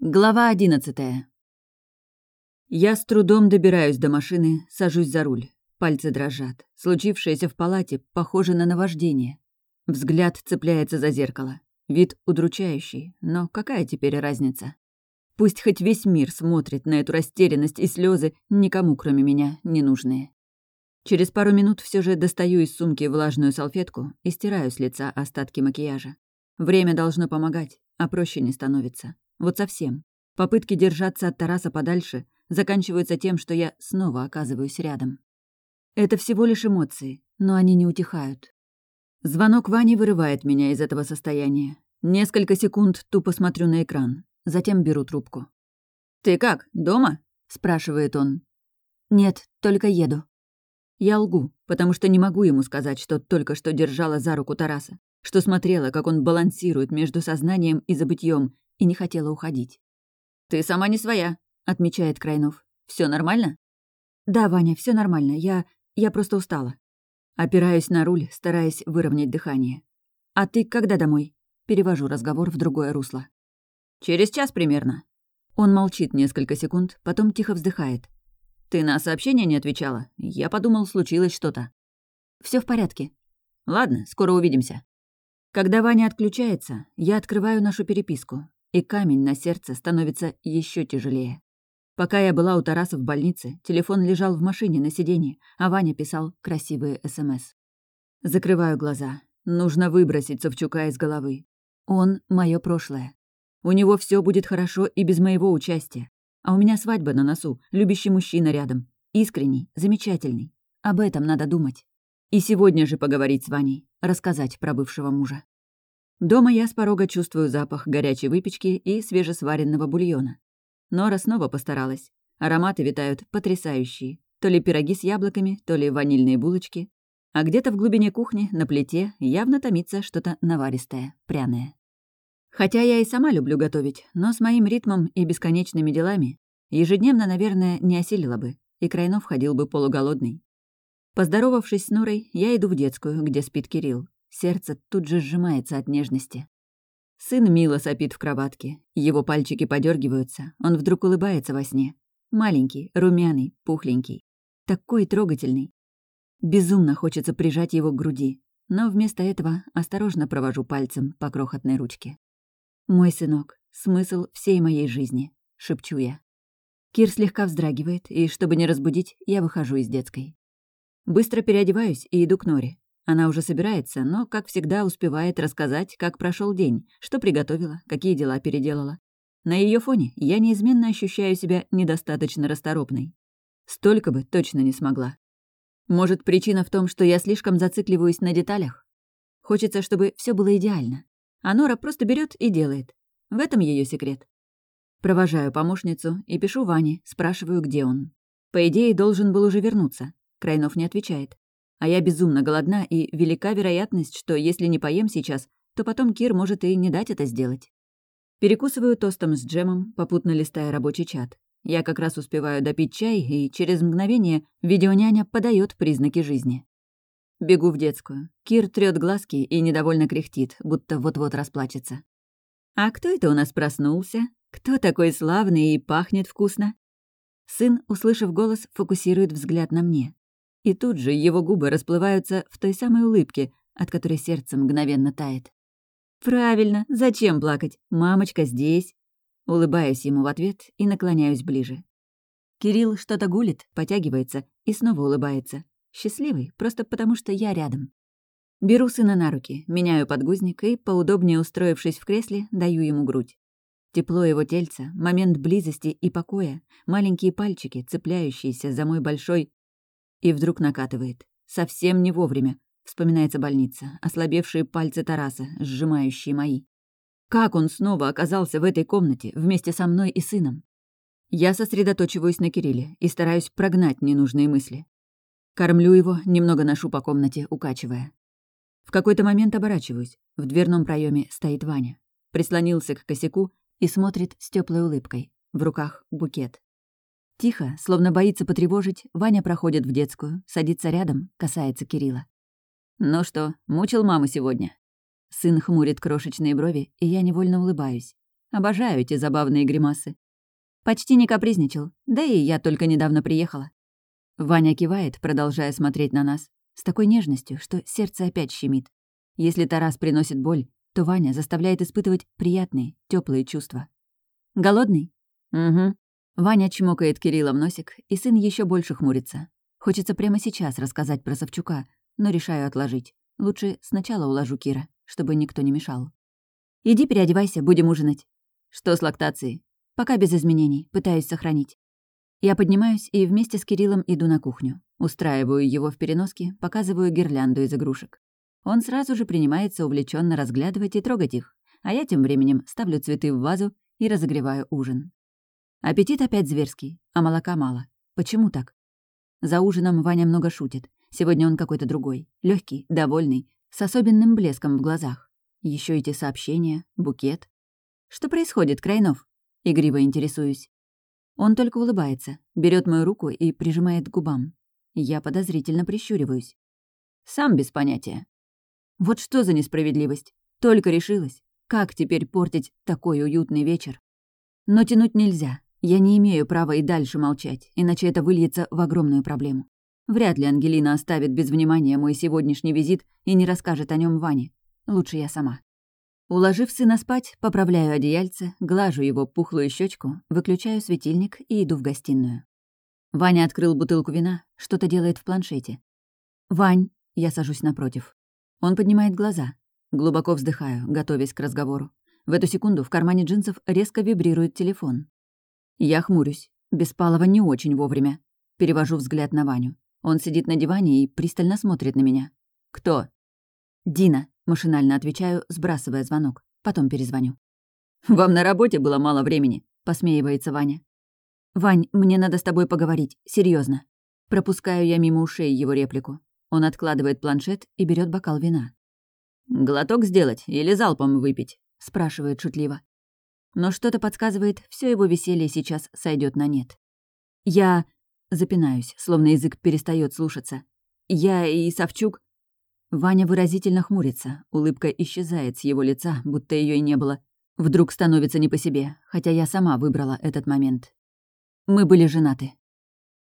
Глава одиннадцатая. Я с трудом добираюсь до машины, сажусь за руль. Пальцы дрожат. Случившееся в палате похоже на наваждение. Взгляд цепляется за зеркало. Вид удручающий, но какая теперь разница? Пусть хоть весь мир смотрит на эту растерянность и слезы, никому, кроме меня, не нужные. Через пару минут все же достаю из сумки влажную салфетку и стираю с лица остатки макияжа. Время должно помогать, а проще не становится. Вот совсем. Попытки держаться от Тараса подальше заканчиваются тем, что я снова оказываюсь рядом. Это всего лишь эмоции, но они не утихают. Звонок Вани вырывает меня из этого состояния. Несколько секунд тупо смотрю на экран, затем беру трубку. «Ты как, дома?» — спрашивает он. «Нет, только еду». Я лгу, потому что не могу ему сказать, что только что держала за руку Тараса, что смотрела, как он балансирует между сознанием и забытьем, и не хотела уходить. «Ты сама не своя», — отмечает Крайнов. Все нормально?» «Да, Ваня, все нормально. Я... я просто устала». Опираюсь на руль, стараясь выровнять дыхание. «А ты когда домой?» Перевожу разговор в другое русло. «Через час примерно». Он молчит несколько секунд, потом тихо вздыхает. «Ты на сообщение не отвечала? Я подумал, случилось что-то». Все в порядке». «Ладно, скоро увидимся». Когда Ваня отключается, я открываю нашу переписку, и камень на сердце становится еще тяжелее. Пока я была у Тараса в больнице, телефон лежал в машине на сиденье, а Ваня писал красивые СМС. Закрываю глаза. Нужно выбросить Савчука из головы. Он — мое прошлое. У него все будет хорошо и без моего участия. А у меня свадьба на носу, любящий мужчина рядом. Искренний, замечательный. Об этом надо думать. И сегодня же поговорить с Ваней, рассказать про бывшего мужа. Дома я с порога чувствую запах горячей выпечки и свежесваренного бульона. Нора снова постаралась. Ароматы витают потрясающие. То ли пироги с яблоками, то ли ванильные булочки. А где-то в глубине кухни, на плите, явно томится что-то наваристое, пряное. Хотя я и сама люблю готовить, но с моим ритмом и бесконечными делами ежедневно, наверное, не осилила бы, и Крайнов ходил бы полуголодный. Поздоровавшись с Норой, я иду в детскую, где спит Кирилл. Сердце тут же сжимается от нежности. Сын мило сопит в кроватке. Его пальчики подергиваются. Он вдруг улыбается во сне. Маленький, румяный, пухленький. Такой трогательный. Безумно хочется прижать его к груди. Но вместо этого осторожно провожу пальцем по крохотной ручке. «Мой сынок, смысл всей моей жизни», — шепчу я. Кир слегка вздрагивает, и, чтобы не разбудить, я выхожу из детской. Быстро переодеваюсь и иду к Норе. Она уже собирается, но, как всегда, успевает рассказать, как прошел день, что приготовила, какие дела переделала. На ее фоне я неизменно ощущаю себя недостаточно расторопной. Столько бы точно не смогла. Может, причина в том, что я слишком зацикливаюсь на деталях? Хочется, чтобы все было идеально. А Нора просто берет и делает. В этом ее секрет. Провожаю помощницу и пишу Ване, спрашиваю, где он. По идее, должен был уже вернуться. Крайнов не отвечает. А я безумно голодна, и велика вероятность, что если не поем сейчас, то потом Кир может и не дать это сделать. Перекусываю тостом с джемом, попутно листая рабочий чат. Я как раз успеваю допить чай, и через мгновение видеоняня подает признаки жизни. Бегу в детскую. Кир трёт глазки и недовольно кряхтит, будто вот-вот расплачется. «А кто это у нас проснулся? Кто такой славный и пахнет вкусно?» Сын, услышав голос, фокусирует взгляд на мне. И тут же его губы расплываются в той самой улыбке, от которой сердце мгновенно тает. «Правильно, зачем плакать? Мамочка здесь!» Улыбаюсь ему в ответ и наклоняюсь ближе. Кирилл что-то гулит, потягивается и снова улыбается. Счастливый, просто потому что я рядом. Беру сына на руки, меняю подгузник и, поудобнее устроившись в кресле, даю ему грудь. Тепло его тельца, момент близости и покоя, маленькие пальчики, цепляющиеся за мой большой и вдруг накатывает. Совсем не вовремя. Вспоминается больница, ослабевшие пальцы Тараса, сжимающие мои. Как он снова оказался в этой комнате вместе со мной и сыном? Я сосредоточиваюсь на Кирилле и стараюсь прогнать ненужные мысли. Кормлю его, немного ношу по комнате, укачивая. В какой-то момент оборачиваюсь. В дверном проеме стоит Ваня. Прислонился к косяку и смотрит с теплой улыбкой. В руках букет. Тихо, словно боится потревожить, Ваня проходит в детскую, садится рядом, касается Кирилла. «Ну что, мучил маму сегодня?» Сын хмурит крошечные брови, и я невольно улыбаюсь. Обожаю эти забавные гримасы. Почти не капризничал, да и я только недавно приехала. Ваня кивает, продолжая смотреть на нас, с такой нежностью, что сердце опять щемит. Если Тарас приносит боль, то Ваня заставляет испытывать приятные, теплые чувства. «Голодный?» «Угу». Ваня чмокает Кирилла в носик, и сын еще больше хмурится. Хочется прямо сейчас рассказать про Савчука, но решаю отложить. Лучше сначала уложу Кира, чтобы никто не мешал. «Иди переодевайся, будем ужинать». «Что с лактацией?» «Пока без изменений, пытаюсь сохранить». Я поднимаюсь и вместе с Кириллом иду на кухню. Устраиваю его в переноске, показываю гирлянду из игрушек. Он сразу же принимается увлеченно разглядывать и трогать их, а я тем временем ставлю цветы в вазу и разогреваю ужин. Аппетит опять зверский, а молока мало. Почему так? За ужином Ваня много шутит. Сегодня он какой-то другой, легкий, довольный, с особенным блеском в глазах. Еще эти сообщения, букет. Что происходит, Крайнов? Игриво интересуюсь. Он только улыбается, берет мою руку и прижимает к губам. Я подозрительно прищуриваюсь. Сам без понятия. Вот что за несправедливость. Только решилась. Как теперь портить такой уютный вечер? Но тянуть нельзя. Я не имею права и дальше молчать, иначе это выльется в огромную проблему. Вряд ли Ангелина оставит без внимания мой сегодняшний визит и не расскажет о нем Ване. Лучше я сама. Уложив сына спать, поправляю одеяльце, глажу его пухлую щечку, выключаю светильник и иду в гостиную. Ваня открыл бутылку вина, что-то делает в планшете. «Вань!» — я сажусь напротив. Он поднимает глаза. Глубоко вздыхаю, готовясь к разговору. В эту секунду в кармане джинсов резко вибрирует телефон. Я хмурюсь. Беспалова не очень вовремя. Перевожу взгляд на Ваню. Он сидит на диване и пристально смотрит на меня. «Кто?» «Дина», Машинально отвечаю, сбрасывая звонок. Потом перезвоню. «Вам на работе было мало времени», — посмеивается Ваня. «Вань, мне надо с тобой поговорить. серьезно. Пропускаю я мимо ушей его реплику. Он откладывает планшет и берет бокал вина. «Глоток сделать или залпом выпить?» — спрашивает шутливо. Но что-то подсказывает, все его веселье сейчас сойдет на нет. Я запинаюсь, словно язык перестает слушаться. Я и Савчук Ваня выразительно хмурится, улыбка исчезает с его лица, будто ее и не было. Вдруг становится не по себе, хотя я сама выбрала этот момент. Мы были женаты.